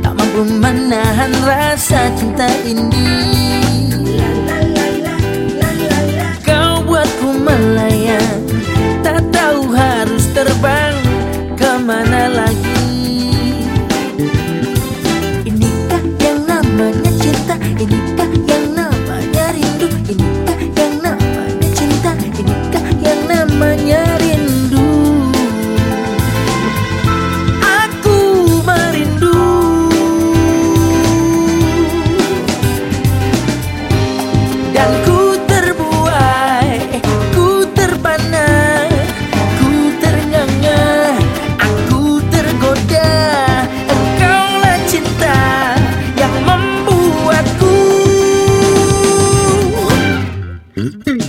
Tak mampu menahan rasa cinta ini. Mm-hmm.